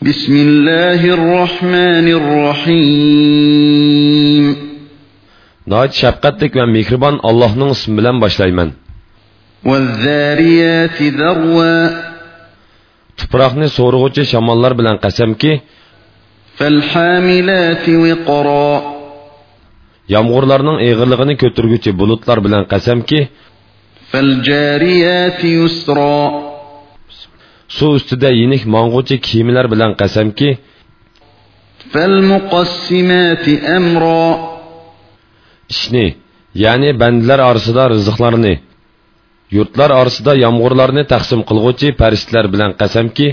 بسم الله الرحمن الرحيم. ناھايىتى شەپقەتلىك مېھرىبان ئاللاھنىڭ ئىسمى بىلەن باشلايمەن. والذاريات ذروا. تبراخني سورغوچ شماللار بلن قسمكي فالحاملات وقرا. يامغۇرلارنىڭ ئېغىرلىقىنى كۆتۈرگۈچى بۇلۇتلار بىلەن قەسەمكى فالجاريات يسرا. Suv ustida yenik mong'uvchi kiyimlar bilan qasamki, ishni, ya'ni bandalar orasida rizqlarni, yurtlar orasida yomg'irlarni taqsim qilguvchi farishtalar bilan qasamki,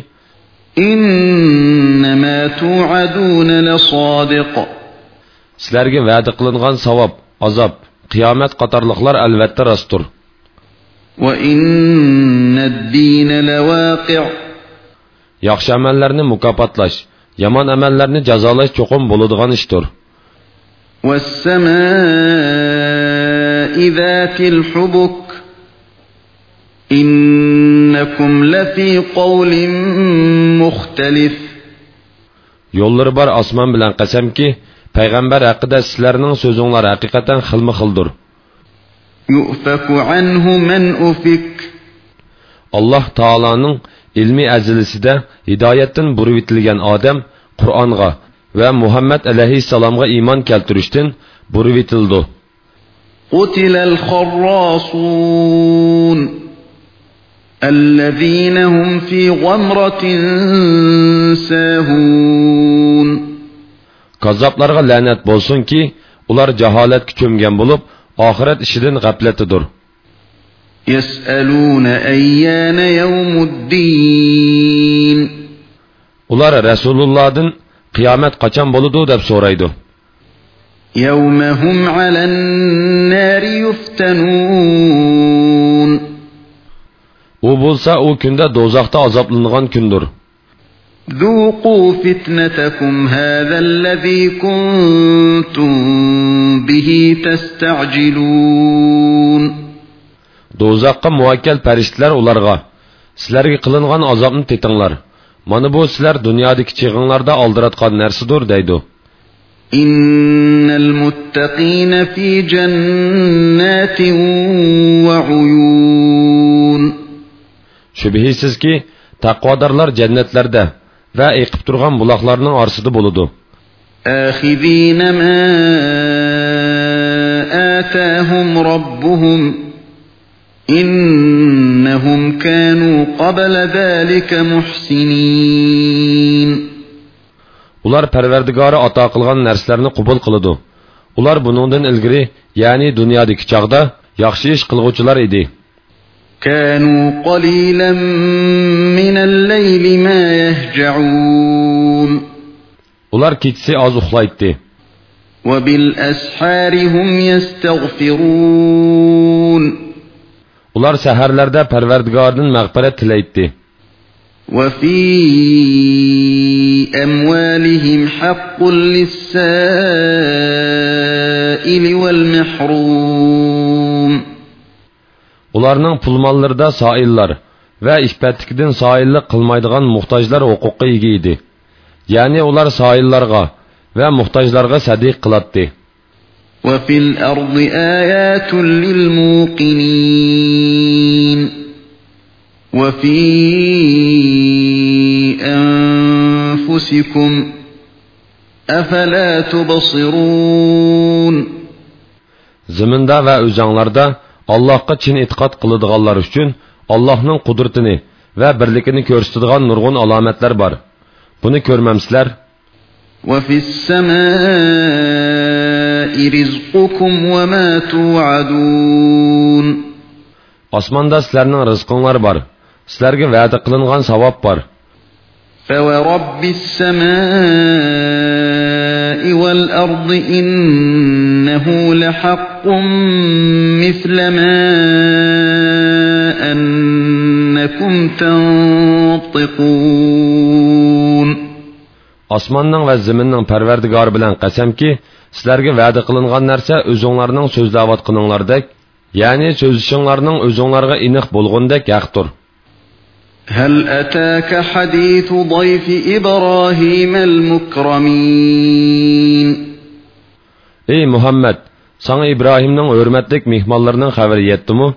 sizlarga va'da qilingan savob, azob, qiyomat qatorliqlar albatta rostdir. الدين لواقع Yaxshi amallarni mukofotlash, yomon amallarni jazolash cho'qim bo'ladigan ishdir. والسماء ذات الحبك إنكم لفي قول مختلف Yo'llari bor osmon bilan qasamki, payg'ambar haqida sizlarning so'zinglar haqiqatan xilma-xildir. يؤفك عنه من أفك Alloh taolaning ilmiy azilisida hidoyatdan burib etilgan odam Qur'onga va Muhammad alayhissalomga iymon keltirishdan burib etildi. قتل الخراصون الذين هم في غمرة ساهون Kazzablarga la'nat bo'lsinki, ular jaholatga cho'mgan bo'lib, oxirat ishidan g'aflatidir. يسألون أيان يوم الدين Ular Rasulullohdan qiyomat qachon bo'ladi deb so'raydi. يوم هم على النار يفتنون U bo'lsa u kunda do'zaxda azoblangan kundir. ذوقوا فتنتكم هذا الذي كنتم به تستعجلون do'zaxqa muvakkal farishtalar ularga sizlarga qilingan azobni tetinglar. Mana bu sizlar dunyodagi chig'inglarda oldiratgan narsadir deydi innal muttaqina fi jannatin va uyun. Shubhisizki taqvodorlar jannatlarda va eqib turgan buloqlarning orsida bo'ladi. Akhidina ma atahum robbuhum إنهم كانوا قبل ذلك محسنين Ular Parvardigori ato qilgan narsalarni qabul qiladi. Ular buningdan ilgari, ya'ni dunyodagi chaqda yaxshi ish qilguvchilar edi. كانوا قليلا من الليل ما يهجعون Ular kechasi oz uxlaydi. وبالأسحار هم يستغفرون Ular saharlarda Parvardigordan mag'firat tilaydi. وفي أموالهم حق للسائل والمحروم Ularning pul-mollarida soillar va ishpatlikdan soillik qilmaydigan muhtojlar huquqqa ega edi. Ya'ni ular soillarga va muhtojlarga sadiq qiladi. وفي الأرض آيات للموقنين وفي أنفسكم أفلا تبصرون Ziminda va o'zanglarda Allohga chin e'tiqod qiladiganlar uchun Allohning qudratini va birligini ko'rsatadigan nurg'un alomatlar bor. Buni ko'rmamsizlar? وفي السماء رزقكم وما توعدون Osmonda sizlarning rizqinglar bor. Sizlarga va'da qilingan savob bor. فورب السماء والأرض إنه لحق مثل ما أنكم تنطقون Osmonning va zaminning Parvardigori bilan qasamki, sizlarga va'da qilingan narsa o'zinglarning so'zlayotganinglardek, ya'ni so'zishinglarning o'zinglarga aniq bo'lgandek haqdir. هل أتاك حديث ضيف إبراهيم المكرمين ey muhammad sana ibrohimning hurmatlik mehmonlarining xabari yetdimi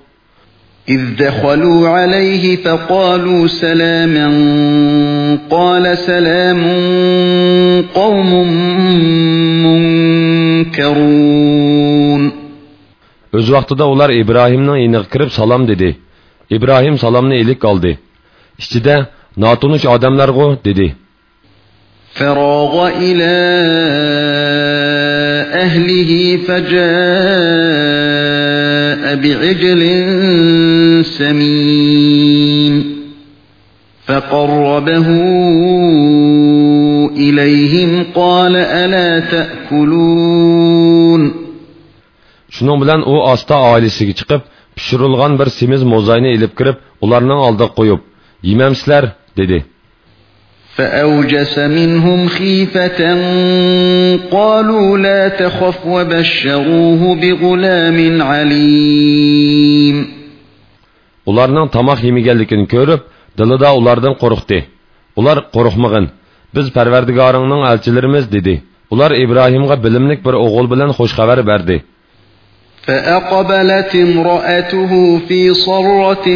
إذ دخلوا عليه فقالوا سلاما قال سلام قوم منكرون o'z vaqtida ular ibrohimning iniga kirib salom dedi ibrohim salomni ilik oldi ichida notunish odamlarg'u dedi فراغ إلى أهله فجاء بعجل سمين فقربه إليهم قال ألا تأكلون. شنو بلان أو آستا آلسي چقب پشرولغان بر سمز موزايني إليب كرب ولارنان алда قويب يممسلر dedi. فأوجس منهم خيفة قالوا لا تخف وبشروه بغلام عليم. ularning tomoq yemaganligini ko'rib dilida ulardan qo'rqdi ular qo'rqmag'in biz parvardigoringning elchilarimiz dedi ular ibrohimga bilimlik bir o'g'il bilan xushxabar berdi فأقبلت امرأته في صرة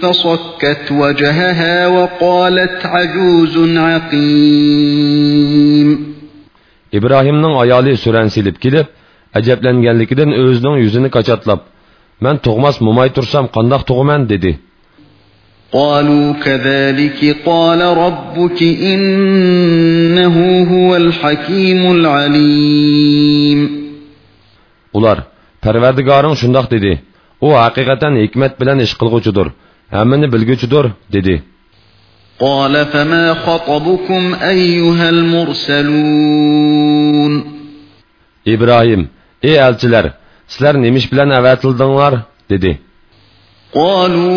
فصكت وجهها وقالت عجوز عقيم ibrohimning ayoli suransilib kelib ajablanganligidan o'zining yuzini qachatlab man tug'mas mo'may tursam qandoq tug'aman dedi قالوا كذلك قال ربك إنه هو الحكيم العليم ular parvardigoring shundoq dedi u haqiqatan hikmat bilan ish qilg'uchidir hammani bilguchidir dedi قال فما خطبكم أيها المرسلون ibrohim ey elchilar sizlar nemish bilan avatildinglar dedi قالوا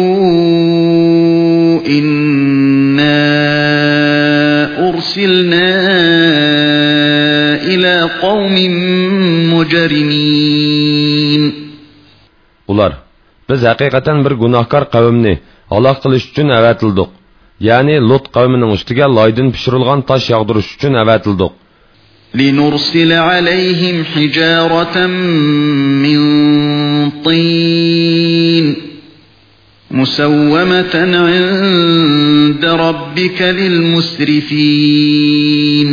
إنا أرسلنا إلى قوم مجرمين ular biz haqiqatan bir gunohkor qavmni halok qilish uchun avatildik ya'ni lut qavmining ustiga loydin pishirilgan tosh yog'dirish uchun avatildik لنرسل عليهم حجارة من طين مسومة عند ربك للمسرفين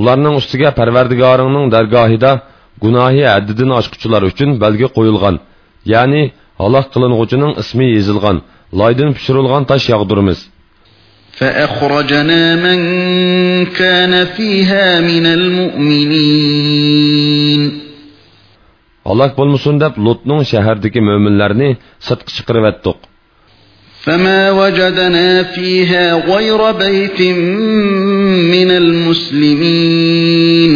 ularning ustiga parvardigoringning dargohida gunohi haddidan oshquchilar uchun belgi qo'yilgan ya'ni halok qiling'uchining ismi yezilgan loydin pishirilgan tosh yog'dirimiz فأخرجنا من كان فيها من المؤمنين halok bo'lmasin deb lutning shahardagi mo'minlarni sirtqa chiqarib etdik فما وجدنا فيها غير بيت من المسلمين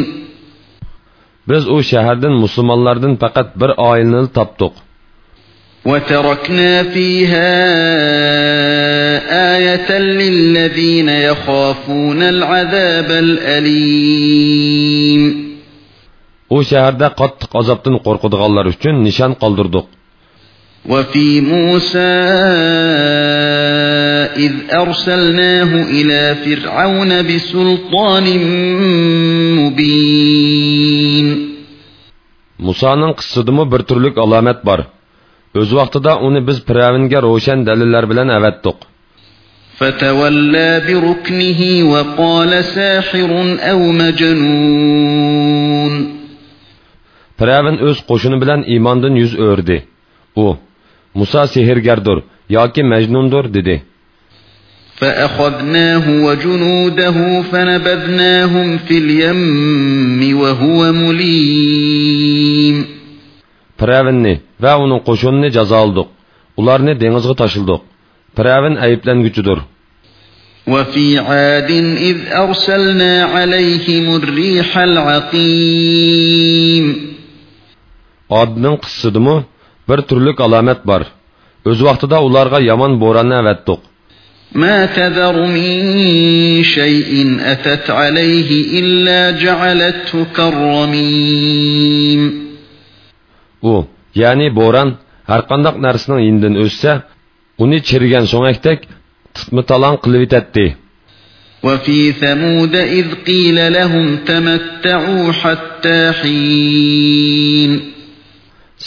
biz u shahardan musulmonlardan faqat bir oilani topdik وتركنا فيها آية للذين يخافون العذاب الأليم O şəhərdə qatlıq azabdın qorxuduqallar üçün نشان qaldırdıq. وفي موسى إذ أرسلناه إلى فرعون بسلطان مبين موسى قصدımı bir türlük alamet var. O'z vaqtida uni biz piravinga ro'shan dalillar bilan avatdiq فتولى بركنه وقال ساحر أو مجنون piravin o'z qo'shini bilan iymondan yuz o'rdi u muso sehrgardir yoki majnundir dedi فأخذناه وجنوده فنبذناهم في اليم وهو مليم piravinni va uning qo'shinini jazo oldik ularni dengizga tashildik piravin ayblanguchidir وفي عاد إذ أرسلنا عليهم الريح العقيم odning qissidimi bir turlik alomat bor o'z vaqtida ularga yomon bo'ronni avatdiq ما تذر من شيء أتت عليه إلا جعلته كالرميم u ya'ni bo'ron har qandoq narsaning yindan o'ssa uni chirigan so'ngakdek tutmitalan qilib etadi وفي ثمود إذ قيل لهم تمتعوا حتى حين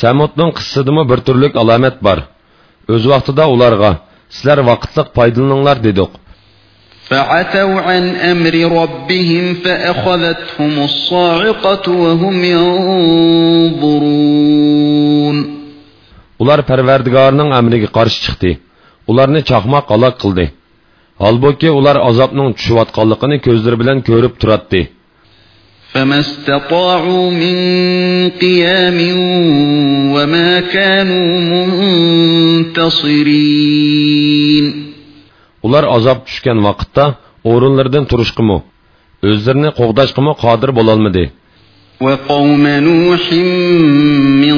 samudning qissidimi bir turlik alomat bor o'z vaqtida ularga sizlar vaqtliq foydalaninglar dedik فعتوا عن أمر ربهم فأخذتهم الصاعقة وهم ينظرون ular parvardigorning amriga qarshi chiqdi ularni chaqmoq aloq qildi holbuki ular azobning tushayotganligini ko'zlari bilan ko'rib turadi فما استطاعوا من قيام وما كانوا منتصرين ular azob tushgan vaqtda o'rinlaridan turishqimi o'zlarini qo'g'dashqimi qodir bo'lolmadi وقوم نوح من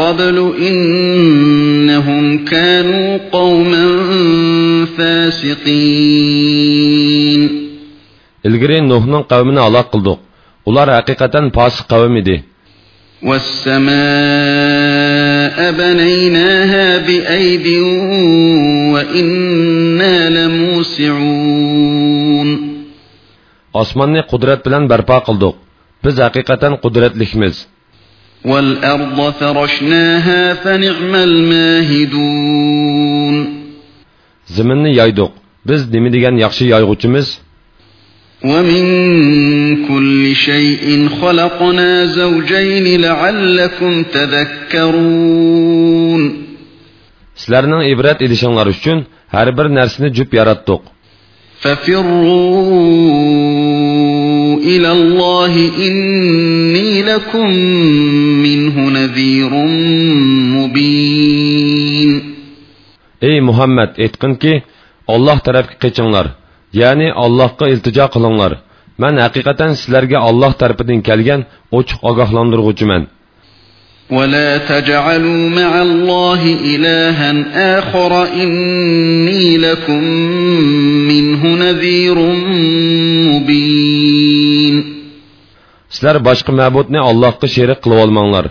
قبل إنهم كانوا قوما فاسقين ilgari nuhning qavmini aloq qildik ular haqiqatan posiq qavm edi والسماء بنيناها بأيد وإنا لموسعون أصمني قدرة بلان برپا قلدوك بز حقيقة قدرت لخمز والأرض فرشناها فنعم الماهدون زمن يايدوك بز دمي ديگن يخشي يايغوچمز ومن كل شيء خلقنا زوجين لعلكم تذكرون sizlarning ibrat edishinglar uchun har bir narsani jup yaratdik ey muhammad aytqinki olloh tarafga qechinglar ya'ni allohga iltijo qilinglar man haqiqatan sizlarga olloh tarafidan kelgan ochiq ogohlantirg'uchiman ولا تجعلوا مع الله إلها آخر إني لكم منه نذير مبين sizlar boshqa ma'budni allohga sherik qilib olmanglar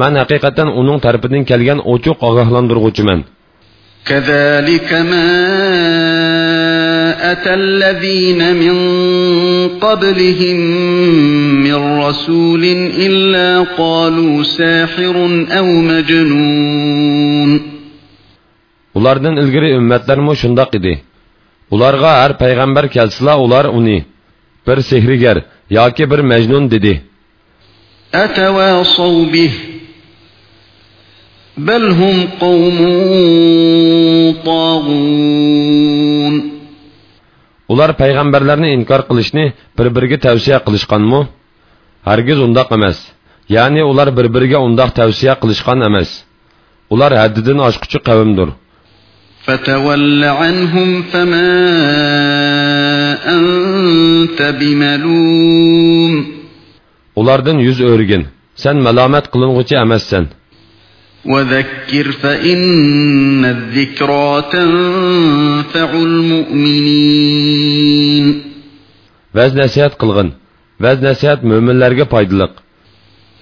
man haqiqatan uning tarafidan kelgan ochiq ogohlantirg'uchiman كذلك ما أتى الذين من قبلهم من رسول إلا قالوا ساحر أو مجنون ulardan ilgari ummatlarmi shundoq edi ularga har payg'ambar kelsila ular uni bir sehrigar yoki bir majnun dedi أتواصوا به بل هم قوم طاغون ular payg'ambarlarni inkor qilishni bir biriga tavsiya qilishganmi hargiz undoq emas ya'ni ular bir biriga undoq tavsiya qilishgan emas ular haddidan oshquchi qavmdir فتول عنهم فما أنت بملوم ulardan yuz o'rgin sen malomat qiling'uchi emassan وذكر فإن الذكرى تنفع المؤمنين. وز نسيات قلغن. وز نسيات مؤمن لرغة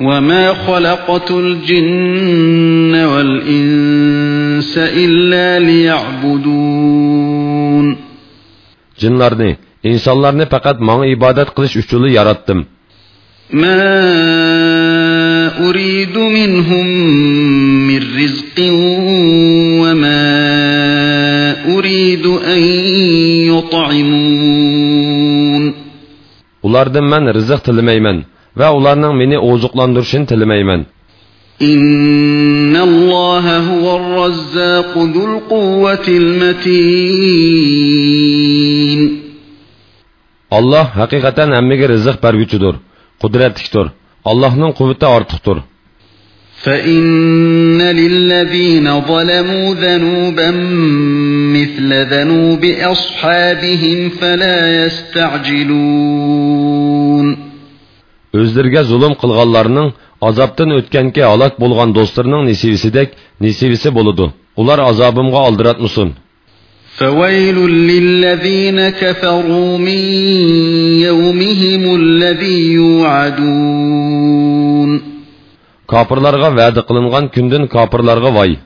وما خلقت الجن والإنس إلا ليعبدون. جن لرني إنسان لرني فقط ما إبادت قلش أشتولي يارattım. ما أريد منهم من رزق وما أريد أن يطعمون ulardan man rizq tilamayman va ularning meni oziqlantirishini tilamayman إن الله هو الرزاق ذو القوة المتين alloh haqiqatan hammaga rizq berguchidir qudratlikdir allohning quvvati ortiqdir فإن للذين ظلموا ذنوبا مثل ذنوب أصحابهم فلا يستعجلون o'zlariga zulm qilganlarning azobdan o'tganki halok bo'lgan do'stlarining nesibisidek nesibisi bo'ladi ular azobimga oldiratmasin فويل للذين كفروا من يومهم الذي يوعدون. كافرلارغا وعد قلынган күндүн كافرларга вай